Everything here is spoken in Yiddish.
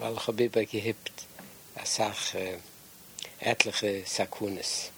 weil ich habe immer gehabt, als auch äh, etliche Sakunis.